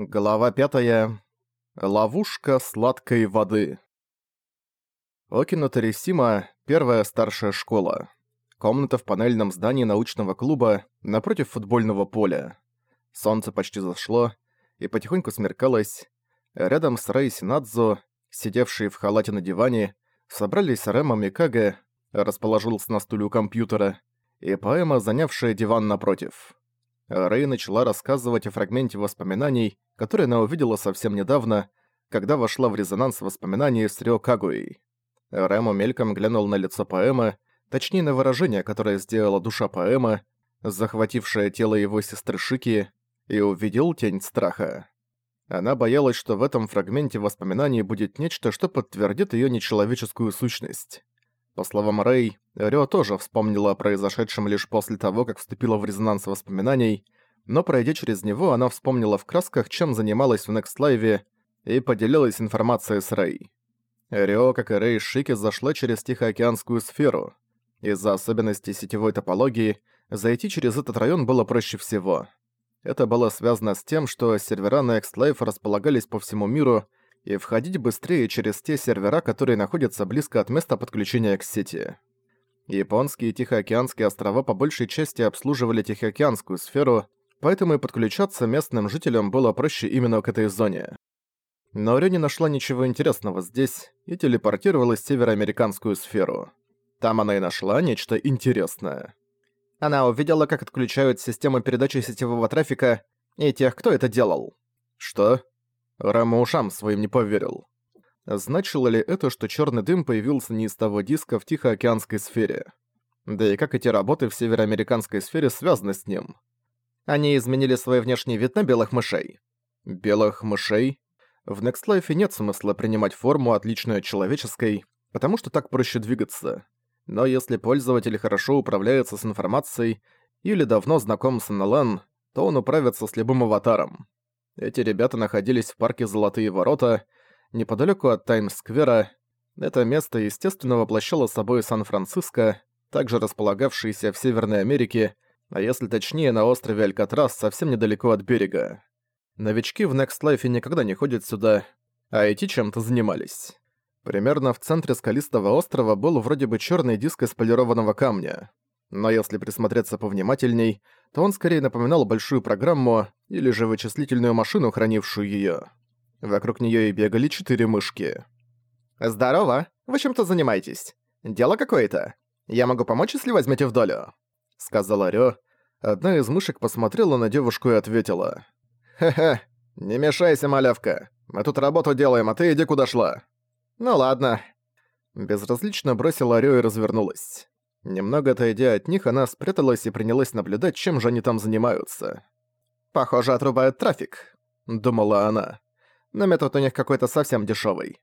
Глава пятая. Ловушка сладкой воды. Окино Тересима – первая старшая школа. Комната в панельном здании научного клуба напротив футбольного поля. Солнце почти зашло и потихоньку смеркалось. Рядом с Рэй Синадзу, сидевшие в халате на диване, собрались Рэма Микаге, расположился на стуле у компьютера, и поэма, занявшая диван напротив. Рэй начала рассказывать о фрагменте воспоминаний, который она увидела совсем недавно, когда вошла в резонанс воспоминаний с Рё Кагуей. Рэму мельком глянул на лицо поэмы, точнее на выражение, которое сделала душа поэмы, захватившая тело его сестры Шики, и увидел тень страха. Она боялась, что в этом фрагменте воспоминаний будет нечто, что подтвердит её нечеловеческую сущность. По словам Рэй, Рё тоже вспомнила о произошедшем лишь после того, как вступила в резонанс воспоминаний, но пройдя через него, она вспомнила в красках, чем занималась в Next Live, и поделилась информацией с Рэй. Рё, как и Рэй Шики, зашла через Тихоокеанскую сферу. Из-за особенностей сетевой топологии, зайти через этот район было проще всего. Это было связано с тем, что сервера Next Live располагались по всему миру, и входить быстрее через те сервера, которые находятся близко от места подключения к сети. Японские и Тихоокеанские острова по большей части обслуживали Тихоокеанскую сферу, поэтому и подключаться местным жителям было проще именно к этой зоне. Но Рё не нашла ничего интересного здесь и телепортировалась в североамериканскую сферу. Там она и нашла нечто интересное. Она увидела, как отключают систему передачи сетевого трафика и тех, кто это делал. Что? Рама ушам своим не поверил. Значило ли это, что черный дым появился не из того диска в Тихоокеанской сфере? Да и как эти работы в североамериканской сфере связаны с ним? Они изменили свой внешний вид на белых мышей. Белых мышей? В Next Life нет смысла принимать форму, отличную от человеческой, потому что так проще двигаться. Но если пользователь хорошо управляется с информацией или давно знаком с НЛН, то он управится с любым аватаром. Эти ребята находились в парке Золотые Ворота, неподалеку от Таймс-сквера. Это место, естественно, воплощало собой Сан-Франциско, также располагавшийся в Северной Америке, а если точнее, на острове Алькатрас, совсем недалеко от берега. Новички в Next Life никогда не ходят сюда, а эти чем-то занимались. Примерно в центре скалистого острова был вроде бы черный диск из полированного камня. Но если присмотреться повнимательней, то он скорее напоминал большую программу или же вычислительную машину, хранившую её. Вокруг неё и бегали четыре мышки. «Здорово! Вы чем-то занимаетесь? Дело какое-то? Я могу помочь, если возьмете в долю?» Сказала Рё. Одна из мышек посмотрела на девушку и ответила. «Хе-хе, не мешайся, малявка. Мы тут работу делаем, а ты иди куда шла». «Ну ладно». Безразлично бросила Рё и развернулась. Немного отойдя от них, она спряталась и принялась наблюдать, чем же они там занимаются. «Похоже, отрубают трафик», — думала она. «Но метод у них какой-то совсем дешевый.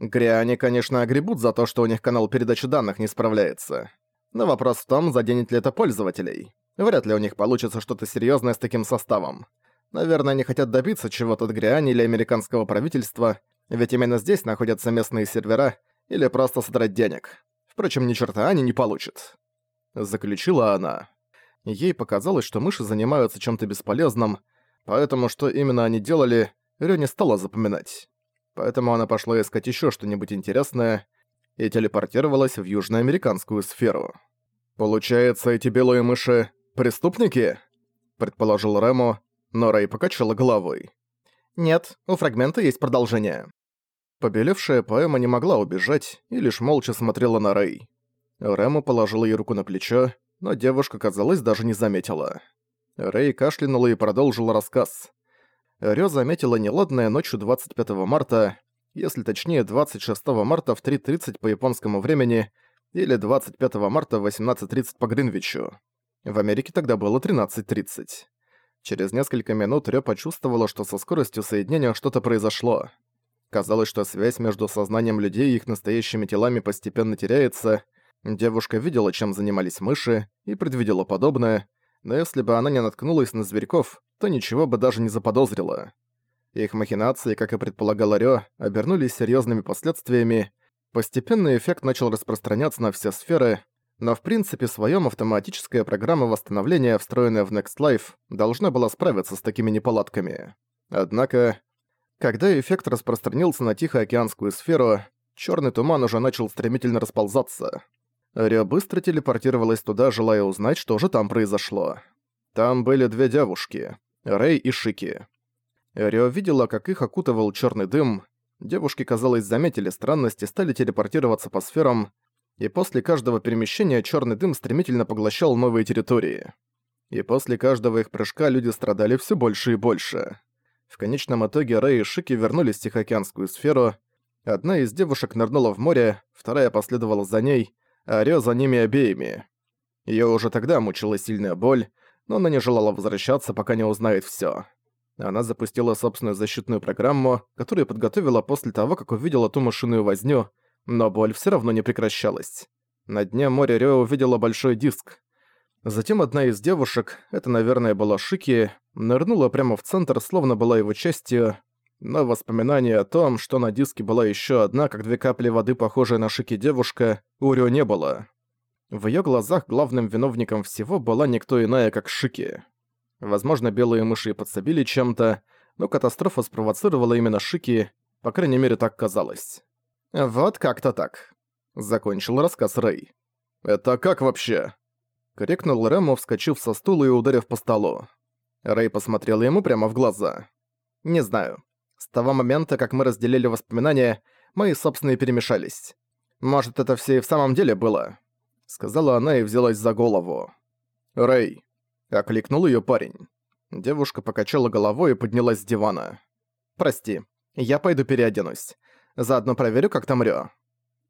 Гряни, конечно, огребут за то, что у них канал передачи данных не справляется. Но вопрос в том, заденет ли это пользователей. Вряд ли у них получится что-то серьезное с таким составом. Наверное, они хотят добиться чего-то от Гриани или американского правительства, ведь именно здесь находятся местные сервера, или просто содрать денег. Впрочем, ни черта они не получат. Заключила она. Ей показалось, что мыши занимаются чем-то бесполезным, поэтому что именно они делали, Рё не стала запоминать. Поэтому она пошла искать еще что-нибудь интересное и телепортировалась в южноамериканскую сферу. «Получается, эти белые мыши — преступники?» — предположил Рэму, но Рэй покачала головой. «Нет, у фрагмента есть продолжение». Побелевшая поэма не могла убежать и лишь молча смотрела на Рэй. Рэму положила ей руку на плечо, но девушка, казалось, даже не заметила. Рэй кашлянула и продолжила рассказ. Рё заметила неладное ночью 25 марта, если точнее 26 марта в 3.30 по японскому времени или 25 марта в 18.30 по Гринвичу. В Америке тогда было 13.30. Через несколько минут Рё почувствовала, что со скоростью соединения что-то произошло. Казалось, что связь между сознанием людей и их настоящими телами постепенно теряется. Девушка видела, чем занимались мыши, и предвидела подобное, но если бы она не наткнулась на зверьков, то ничего бы даже не заподозрила. Их махинации, как и предполагал Рё, обернулись серьезными последствиями. Постепенно эффект начал распространяться на все сферы, но в принципе своем автоматическая программа восстановления, встроенная в Next Life, должна была справиться с такими неполадками. Однако, когда эффект распространился на Тихоокеанскую сферу, черный туман уже начал стремительно расползаться. Рё быстро телепортировалась туда, желая узнать, что же там произошло. Там были две девушки — Рэй и Шики. Рё видела, как их окутывал черный дым. Девушки, казалось, заметили странности, стали телепортироваться по сферам, и после каждого перемещения черный дым стремительно поглощал новые территории. И после каждого их прыжка люди страдали все больше и больше. В конечном итоге Рэй и Шики вернулись в Тихоокеанскую сферу. Одна из девушек нырнула в море, вторая последовала за ней, Рё за ними обеими. Её уже тогда мучила сильная боль, но она не желала возвращаться, пока не узнает всё. Она запустила собственную защитную программу, которую подготовила после того, как увидела ту машинную возню, но боль всё равно не прекращалась. На дне моря Рё увидела большой диск. Затем одна из девушек, это, наверное, была Шики, нырнула прямо в центр, словно была его частью, но воспоминания о том, что на диске была ещё одна, как две капли воды, похожая на Шики девушка, у Рё не было. В её глазах главным виновником всего была никто иная, как Шики. Возможно, белые мыши и подсобили чем-то, но катастрофа спровоцировала именно Шики, по крайней мере, так казалось. «Вот как-то так», — закончил рассказ Рэй. «Это как вообще?» — крикнул Рэму, вскочив со стула и ударив по столу. Рэй посмотрел ему прямо в глаза. «Не знаю. С того момента, как мы разделили воспоминания, мои собственные перемешались. Может, это все и в самом деле было?» Сказала она и взялась за голову. «Рэй!» — окликнул ее парень. Девушка покачала головой и поднялась с дивана. «Прости, я пойду переоденусь. Заодно проверю, как там Рё».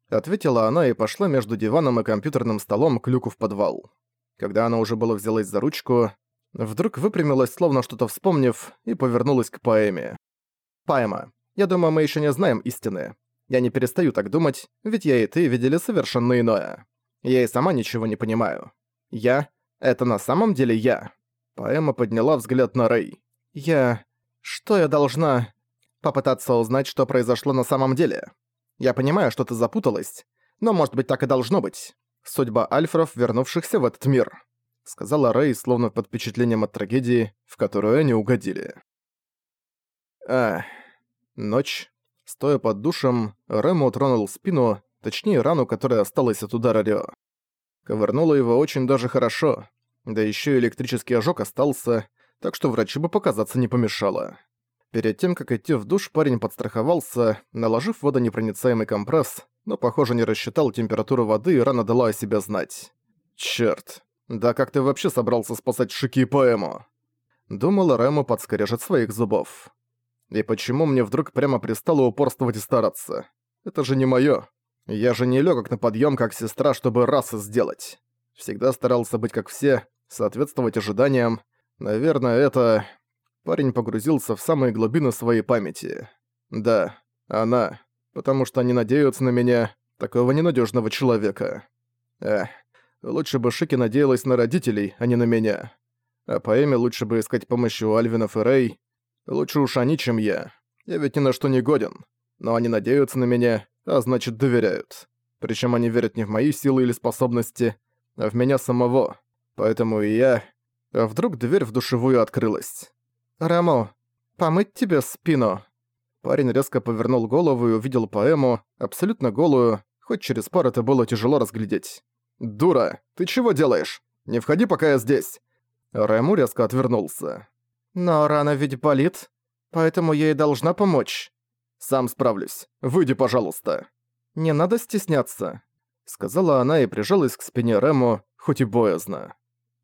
Ответила она и пошла между диваном и компьютерным столом к люку в подвал. Когда она уже было взялась за ручку, вдруг выпрямилась, словно что-то вспомнив, и повернулась к поэме. «Поэма, я думаю, мы еще не знаем истины. Я не перестаю так думать, ведь я и ты видели совершенно иное. Я и сама ничего не понимаю. Я — это на самом деле я». Поэма подняла взгляд на Рэй. «Я... Что я должна...» попытаться узнать, что произошло на самом деле. Я понимаю, что ты запуталась, но, может быть, так и должно быть. Судьба альфров, вернувшихся в этот мир», — сказала Рэй, словно под впечатлением от трагедии, в которую они угодили. Ах, ночь. Стоя под душем, Рэму тронул спину, точнее рану, которая осталась от удара Рё. Ковырнуло его очень даже хорошо, да еще электрический ожог остался, так что врачу бы показаться не помешало. Перед тем, как идти в душ, парень подстраховался, наложив водонепроницаемый компресс, но, похоже, не рассчитал температуру воды и рано дала о себе знать. Черт, да как ты вообще собрался спасать Шики и Поэму? Думал Рэму подскорежет своих зубов. И почему мне вдруг прямо пристало упорствовать и стараться? Это же не моё. Я же не лёгок на подъём, как сестра, чтобы раз сделать. Всегда старался быть как все, соответствовать ожиданиям. Наверное, это... Парень погрузился в самые глубины своей памяти. Да, она. Потому что они надеются на меня, такого ненадежного человека. Эх, лучше бы Шики надеялась на родителей, а не на меня. А по Эми лучше бы искать помощи у Альвинов и Рэй. Лучше уж они, чем я. Я ведь ни на что не годен. Но они надеются на меня, а значит доверяют. Причем они верят не в мои силы или способности, а в меня самого. Поэтому и я... А вдруг дверь в душевую открылась. «Рамо, помыть тебе спину?» Парень резко повернул голову и увидел поэму, абсолютно голую, хоть через пар это было тяжело разглядеть. «Дура, ты чего делаешь? Не входи, пока я здесь!» Рэму резко отвернулся. «Но рана ведь болит, поэтому я и должна помочь». «Сам справлюсь. Выйди, пожалуйста». «Не надо стесняться», — сказала она и прижалась к спине Рэму, хоть и боязно.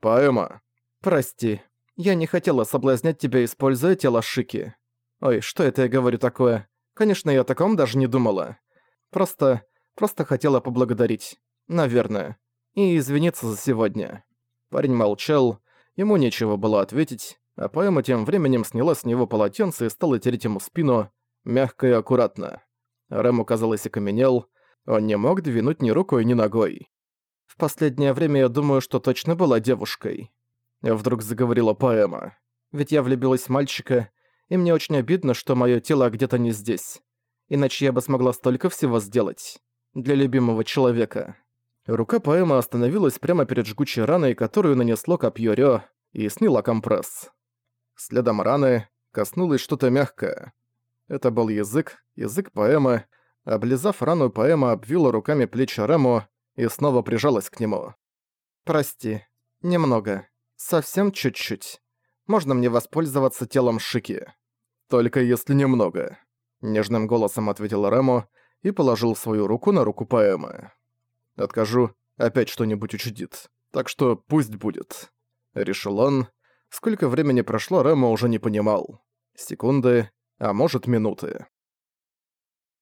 «Поэма». «Прости, я не хотела соблазнять тебя, используя тело Шики. Ой, что это я говорю такое? Конечно, я о таком даже не думала. Просто... просто хотела поблагодарить. Наверное. И извиниться за сегодня». Парень молчал, ему нечего было ответить, а поэма тем временем сняла с него полотенце и стала тереть ему спину, мягко и аккуратно. Рэму, казалось, окаменел, он не мог двинуть ни рукой, ни ногой. «В последнее время я думаю, что точно была девушкой», Вдруг заговорила поэма. «Ведь я влюбилась в мальчика, и мне очень обидно, что моё тело где-то не здесь. Иначе я бы смогла столько всего сделать. Для любимого человека». Рука поэмы остановилась прямо перед жгучей раной, которую нанесло копьё Рё, и сняла компресс. Следом раны, коснулось что-то мягкое. Это был язык, язык поэмы. Облизав рану, поэма обвила руками плечи Рэму и снова прижалась к нему. «Прости. Немного. Совсем чуть-чуть. Можно мне воспользоваться телом Шики?» «Только если немного», — нежным голосом ответил Рэму и положил свою руку на руку поэмы. «Откажу, опять что-нибудь учудит. Так что пусть будет». Решил он. Сколько времени прошло, Рэму уже не понимал. Секунды, а может минуты.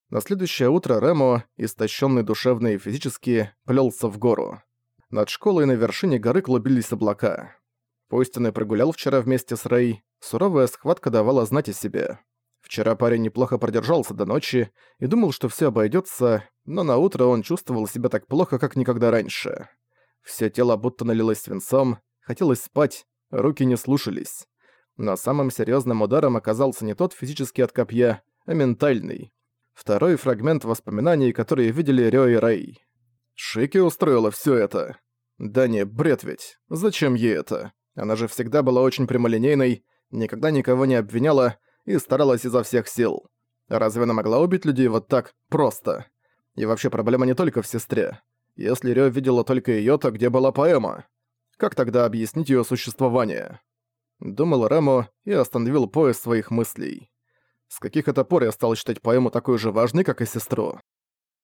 На следующее утро Рэму, истощенный душевно и физически, плелся в гору. Над школой на вершине горы клубились облака. Пусть прогулял вчера вместе с Рэй, суровая схватка давала знать о себе. Вчера парень неплохо продержался до ночи и думал, что все обойдется, но на утро он чувствовал себя так плохо, как никогда раньше. Все тело будто налилось свинцом, хотелось спать, руки не слушались. Но самым серьезным ударом оказался не тот физический от копья, а ментальный. Второй фрагмент воспоминаний, которые видели Рё и Рэй. Шики устроила все это. Да не, бред ведь. Зачем ей это? Она же всегда была очень прямолинейной, никогда никого не обвиняла и старалась изо всех сил. Разве она могла убить людей вот так просто? И вообще проблема не только в сестре. Если Рё видела только её, то где была поэма? Как тогда объяснить её существование? Думал Рэму и остановил поезд своих мыслей. С каких это пор я стал считать поэму такой же важной, как и сестру?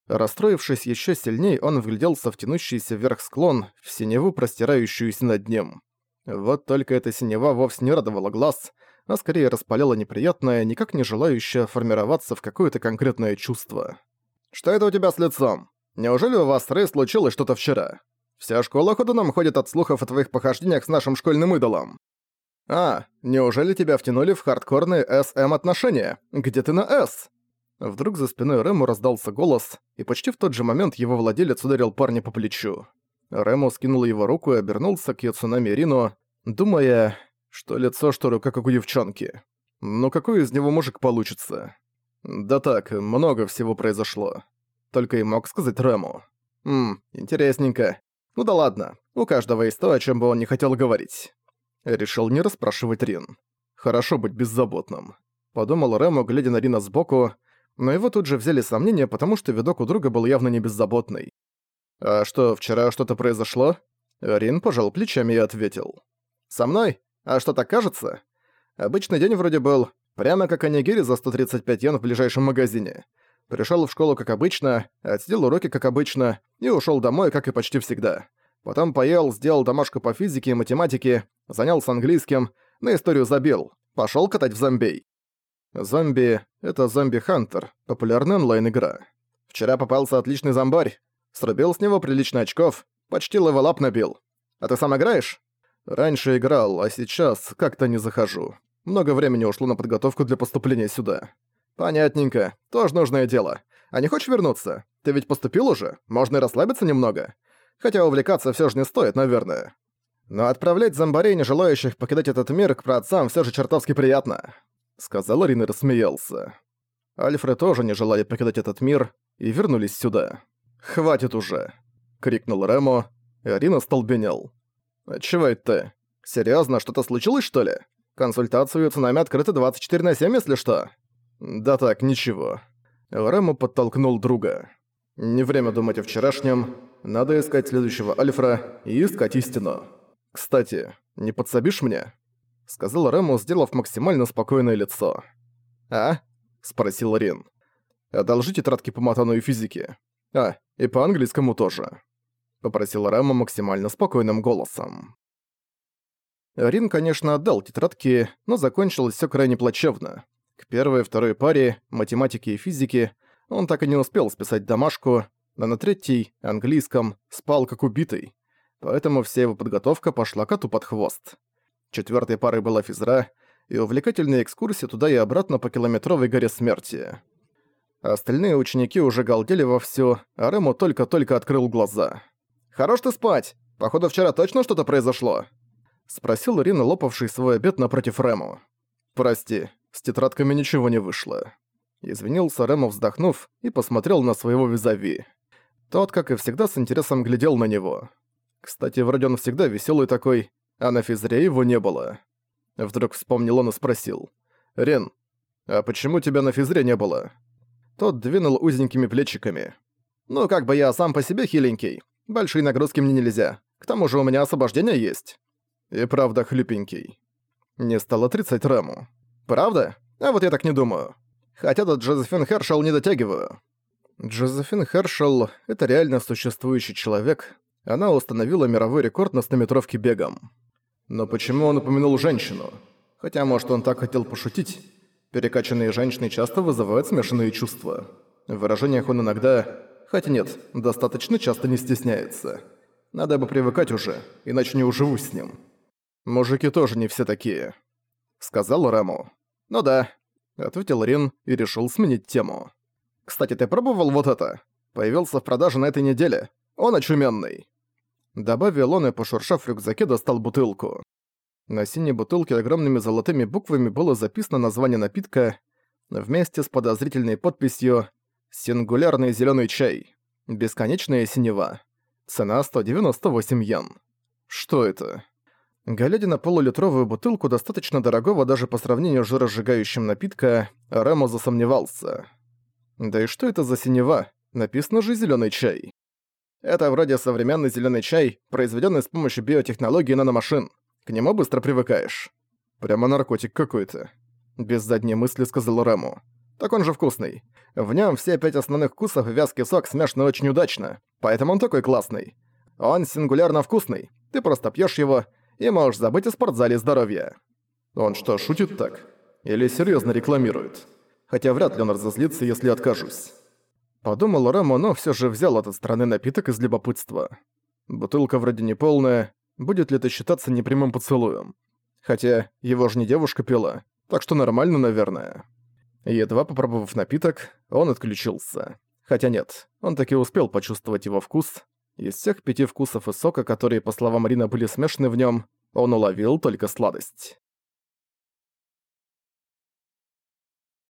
Расстроившись ещё сильней, он вгляделся в тянущийся вверх склон, в синеву, простирающуюся над ним. Вот только эта синева вовсе не радовала глаз, а скорее распаляла неприятное, никак не желающее формироваться в какое-то конкретное чувство. «Что это у тебя с лицом? Неужели у вас с Рэй случилось что-то вчера? Вся школа ходуном ходит от слухов о твоих похождениях с нашим школьным идолом. А, неужели тебя втянули в хардкорные СМ-отношения? Где ты на С?» Вдруг за спиной Рэму раздался голос, и почти в тот же момент его владелец ударил парня по плечу. Рэму скинул его руку и обернулся к Яцунами Рину, думая, что лицо, что рука, как у девчонки. Ну какой из него мужик получится? Да так, много всего произошло. Только и мог сказать Рэму. Ммм, интересненько. Ну да ладно, у каждого есть то, о чем бы он не хотел говорить. Решил не расспрашивать Рин. Хорошо быть беззаботным. Подумал Рэму, глядя на Рина сбоку, но его тут же взяли сомнения, потому что видок у друга был явно не беззаботный. «А что, вчера что-то произошло?» Рин пожал плечами и ответил. «Со мной? А что, так кажется? Обычный день вроде был, прямо как Анигири за 135 йен в ближайшем магазине. Пришёл в школу как обычно, отсидел уроки как обычно и ушёл домой, как и почти всегда. Потом поел, сделал домашку по физике и математике, занялся английским, на историю забил, пошёл катать в зомбей. Зомби — это Zombie Hunter, популярная онлайн-игра. Вчера попался отличный зомбарь, срубил с него прилично очков, почти level up набил. А ты сам играешь? Раньше играл, а сейчас как-то не захожу. Много времени ушло на подготовку для поступления сюда. Понятненько, тоже нужное дело. А не хочешь вернуться? Ты ведь поступил уже, можно и расслабиться немного. Хотя увлекаться все же не стоит, наверное. Но отправлять зомбарей, не желающих покидать этот мир, к праотцам все же чертовски приятно. Сказал Рин и рассмеялся. Альфред тоже не желали покидать этот мир и вернулись сюда. «Хватит уже!» — крикнул Ремо, и Арина столбенел. «Чего это ты? Серьёзно, что-то случилось, что ли? Консультацию цунами открыты 24 на 7, если что?» «Да так, ничего». Рэму подтолкнул друга. «Не время думать о вчерашнем. Надо искать следующего Альфра и искать истину. Кстати, не подсобишь мне?» Сказал Рэму, сделав максимально спокойное лицо. «А?» – спросил Рин. «Одолжи тетрадки по матану и физике. А, и по английскому тоже» попросил Рэма максимально спокойным голосом. Рин, конечно, отдал тетрадки, но закончилось все крайне плачевно. К первой и второй паре, математике и физике, он так и не успел списать домашку, а на третьей, английском, спал как убитый. Поэтому вся его подготовка пошла коту под хвост. Четвертой парой была физра и увлекательная экскурсия туда и обратно по километровой горе смерти. Остальные ученики уже галдели вовсю, а Рэму только-только открыл глаза. «Хорош ты спать! Походу, вчера точно что-то произошло?» Спросил Рин, лопавший свой обед напротив Рэму. «Прости, с тетрадками ничего не вышло». Извинился Рэму, вздохнув, и посмотрел на своего визави. Тот, как и всегда, с интересом глядел на него. Кстати, вроде он всегда веселый такой, а на физре его не было. Вдруг вспомнил он и спросил. «Рен, а почему тебя на физре не было?» Тот двинул узенькими плечиками. «Ну, как бы я сам по себе хиленький. Большие нагрузки мне нельзя. К тому же у меня освобождение есть». «И правда хлюпенький». Не стал отрицать Рэму. «Правда? А вот я так не думаю. Хотя до Джозефин Хершел не дотягиваю». Джозефин Хершел — это реально существующий человек. Она установила мировой рекорд на 100-метровке бегом. Но почему он упомянул женщину? Хотя, может, он так хотел пошутить. Перекачанные женщины часто вызывают смешанные чувства. В выражениях он иногда, хотя нет, достаточно часто не стесняется. Надо бы привыкать уже, иначе не уживусь с ним. Мужики тоже не все такие. Сказал Рэму. Ну да, ответил Рин и решил сменить тему. Кстати, ты пробовал вот это? Появился в продаже на этой неделе. Он очуменный. Добавил он и, пошуршав в рюкзаке, достал бутылку. На синей бутылке огромными золотыми буквами было записано название напитка вместе с подозрительной подписью «Сингулярный зеленый чай. Бесконечная синева. Цена 198 йен». Что это? Глядя на полулитровую бутылку, достаточно дорогого даже по сравнению с жиросжигающим напитка, Рэмо засомневался. Да и что это за синева? Написано же зеленый чай». Это вроде современный зеленый чай, произведенный с помощью биотехнологии наномашин. К нему быстро привыкаешь. Прямо наркотик какой-то. Без задней мысли сказал Рэму. Так он же вкусный. В нем все пять основных вкусов и вязкий сок смешаны очень удачно, поэтому он такой классный. Он сингулярно вкусный. Ты просто пьешь его и можешь забыть о спортзале здоровья. Он что, шутит так? Или серьезно рекламирует? Хотя вряд ли он разозлится, если откажусь. Подумал Рэму, но все же взял от страны напиток из любопытства. Бутылка вроде не полная, будет ли это считаться непрямым поцелуем? Хотя его же не девушка пила, так что нормально, наверное. Едва попробовав напиток, он отключился. Хотя нет, он таки успел почувствовать его вкус. Из всех пяти вкусов и сока, которые, по словам Рина, были смешаны в нем, он уловил только сладость.